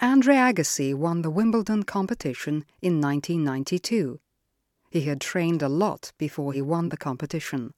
Andre Agassi won the Wimbledon competition in 1992. He had trained a lot before he won the competition.